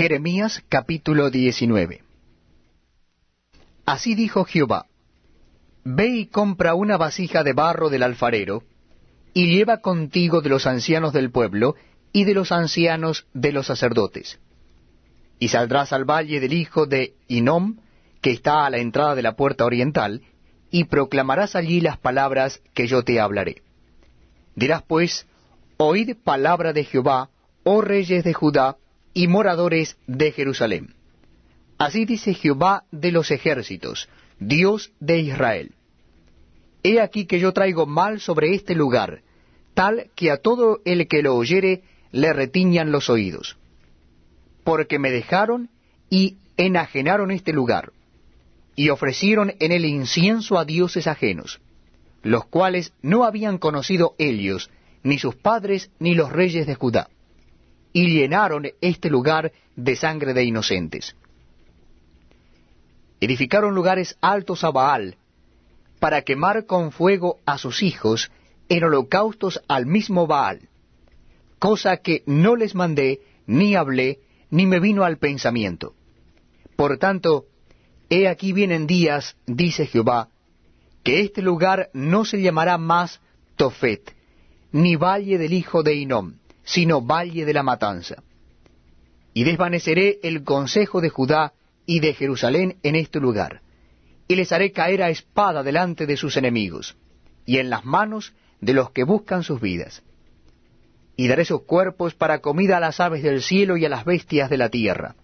Jeremías capítulo 19 Así dijo Jehová, Ve y compra una vasija de barro del alfarero, y lleva contigo de los ancianos del pueblo y de los ancianos de los sacerdotes. Y saldrás al valle del hijo de Inom, que está a la entrada de la puerta oriental, y proclamarás allí las palabras que yo te hablaré. Dirás pues, Oíd palabra de Jehová, oh reyes de Judá y moradores de Jerusalén. Así dice Jehová de los ejércitos, Dios de Israel. He aquí que yo traigo mal sobre este lugar, tal que a todo el que lo oyere le retiñan los oídos. Porque me dejaron y enajenaron este lugar, y ofrecieron en el incienso a dioses ajenos, los cuales no habían conocido ellos, ni sus padres, ni los reyes de Judá, y llenaron este lugar de sangre de inocentes. Edificaron lugares altos a Baal, para quemar con fuego a sus hijos en holocaustos al mismo Baal, cosa que no les mandé, ni hablé, ni me vino al pensamiento. Por tanto, he aquí vienen días, dice Jehová, que este lugar no se llamará más Tofet, ni valle del hijo de Inom, sino valle de la matanza. Y desvaneceré el consejo de Judá y de Jerusalén en este lugar, y les haré caer a espada delante de sus enemigos, y en las manos de los que buscan sus vidas. Y daré sus cuerpos para comida a las aves del cielo y a las bestias de la tierra.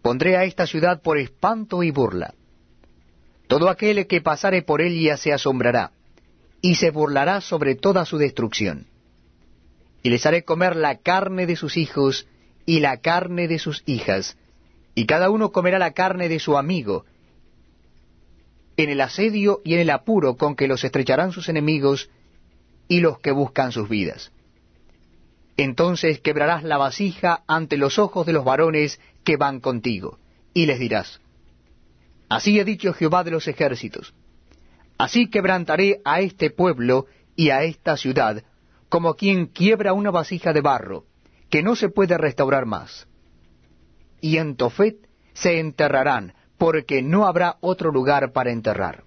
Pondré a esta ciudad por espanto y burla. Todo aquel que pasare por ella se asombrará, y se burlará sobre toda su destrucción. Y les haré comer la carne de sus hijos y la carne de sus hijas, y cada uno comerá la carne de su amigo, en el asedio y en el apuro con que los estrecharán sus enemigos y los que buscan sus vidas. Entonces quebrarás la vasija ante los ojos de los varones que van contigo, y les dirás, Así ha dicho Jehová de los ejércitos, Así quebrantaré a este pueblo y a esta ciudad, como quien quiebra una vasija de barro, que no se puede restaurar más. Y en Tofet se enterrarán, porque no habrá otro lugar para enterrar.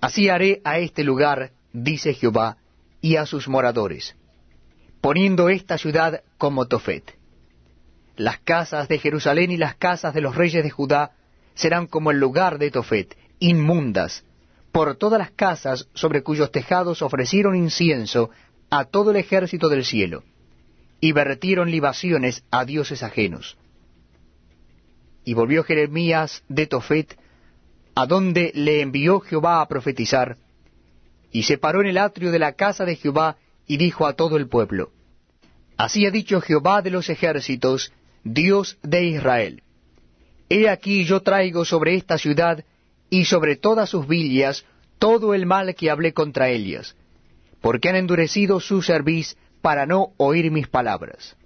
Así haré a este lugar, dice Jehová, y a sus moradores, poniendo esta ciudad como Tofet. Las casas de Jerusalén y las casas de los reyes de Judá serán como el lugar de Tofet, inmundas, por todas las casas sobre cuyos tejados ofrecieron incienso a todo el ejército del cielo, y vertieron libaciones a dioses ajenos. Y volvió Jeremías de Tofet, a donde le envió Jehová a profetizar, y se paró en el atrio de la casa de Jehová, y dijo a todo el pueblo, Así ha dicho Jehová de los ejércitos, Dios de Israel, He aquí yo traigo sobre esta ciudad y sobre todas sus villas todo el mal que hablé contra ellas, porque han endurecido su cerviz para no oír mis palabras.